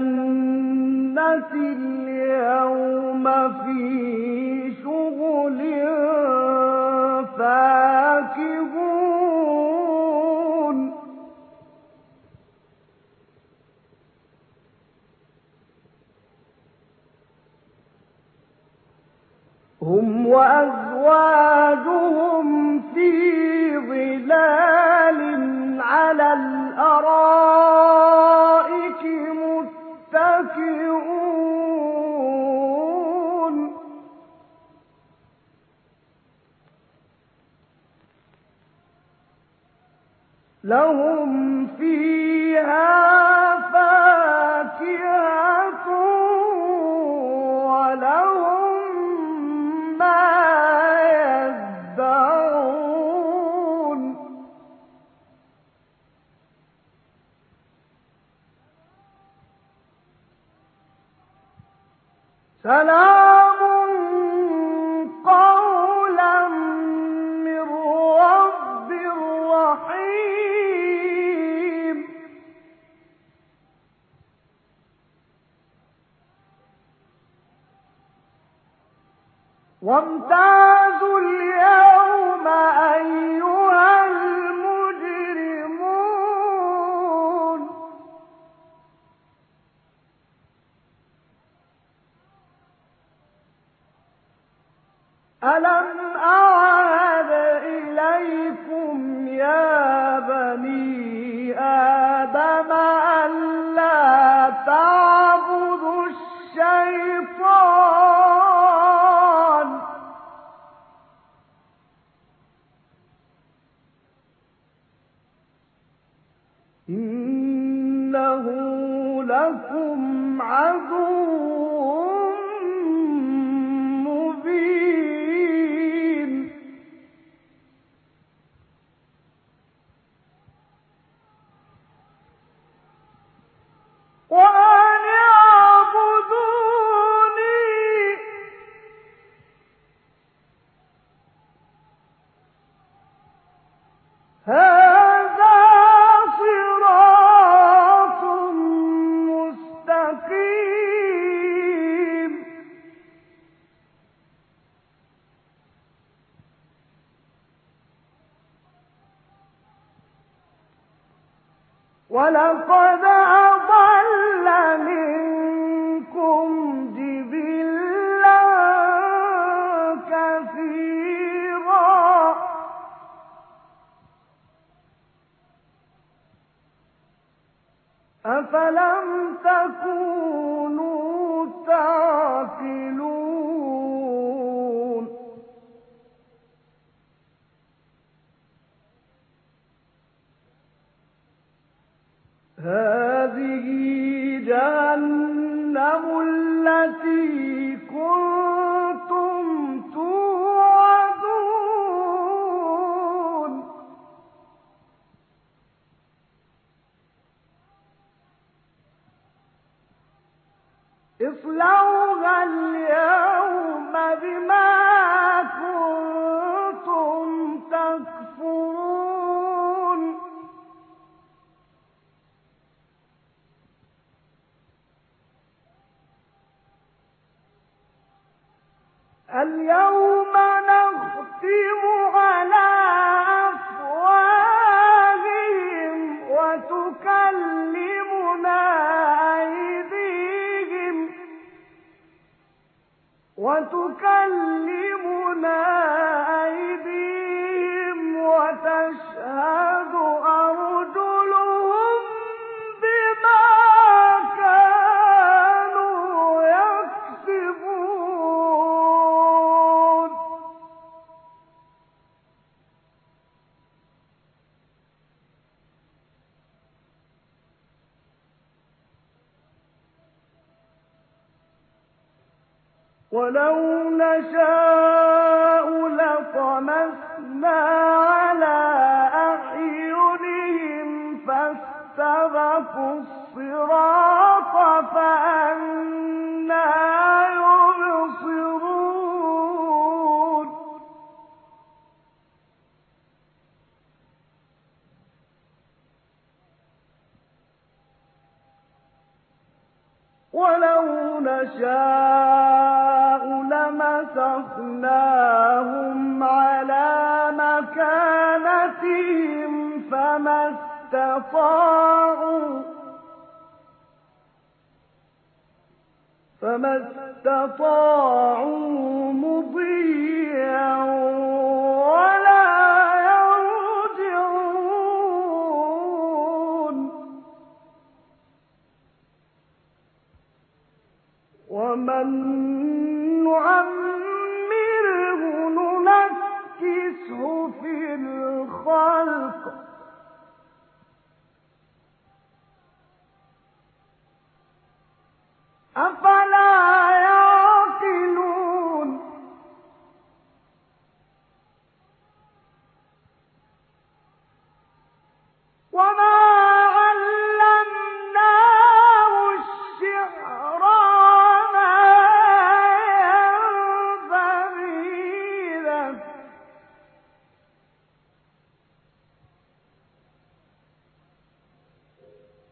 الجنة به وامتازوا اليوم أيها المجرمون. ألم إليكم يا بني آدم ولقد اصلوها اليوم. وتكلمنا ولو نشاء لطمسنا على أعينهم فاستبقوا الصراط فأنتم فما استطاعوا مضيا ولا يرجعون. ومن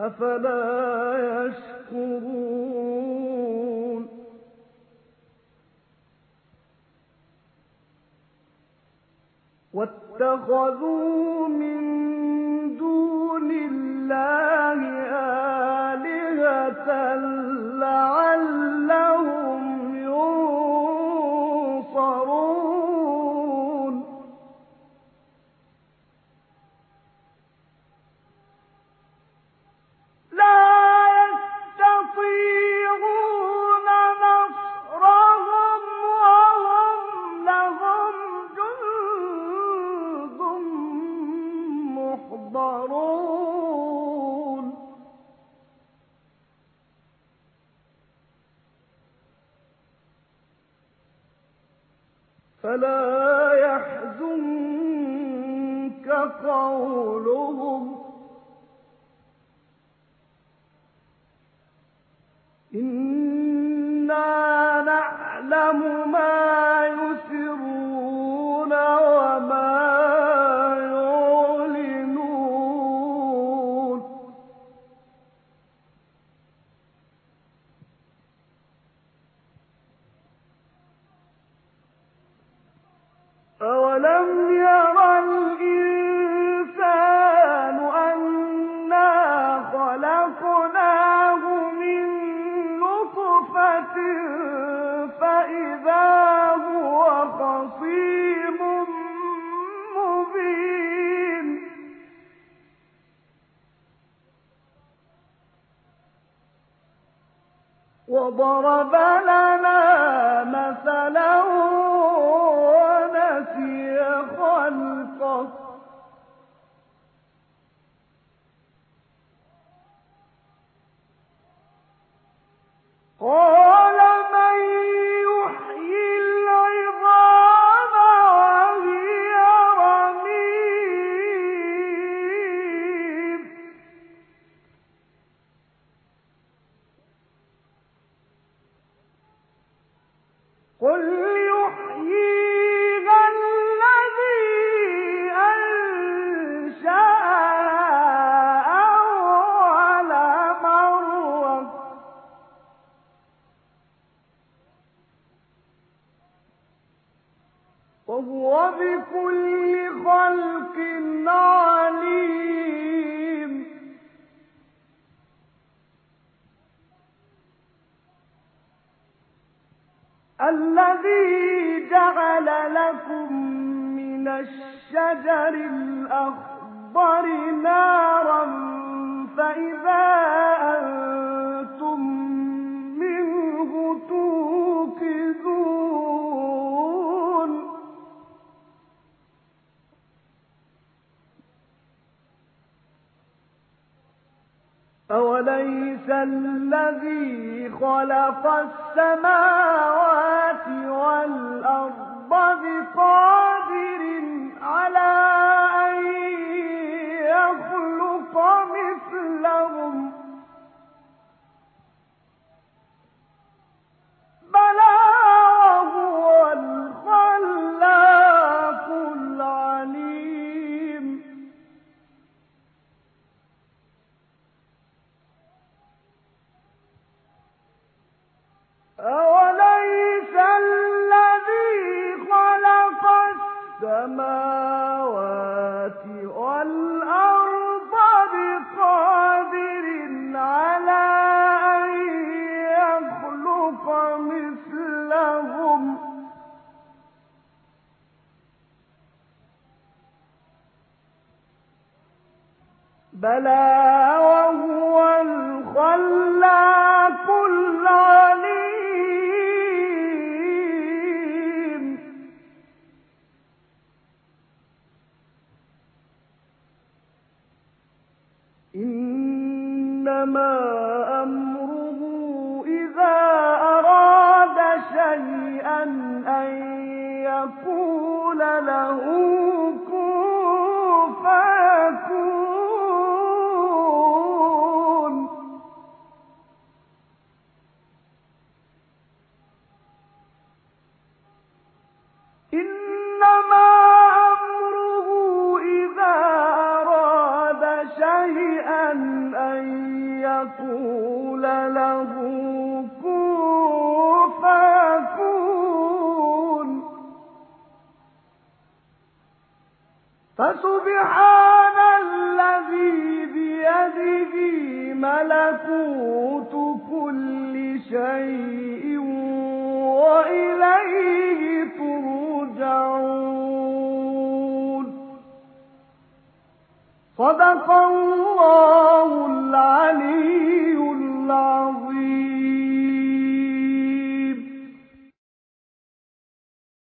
أفلا يشكرون؟ واتخذوا من دون الله آلهة فلا يحزنك قولهم. وضرب لنا وهو بكل خلق عليم. الذي جعل لكم من الشجر الأخضر نارا خلق السماوات السماوات والأرض بقادر على أن يخلق مثلهم. بلى وهو الخلاق فسبحان الذي بيده ملكوت كل شيء وإليه ترجعون. صدق الله العليم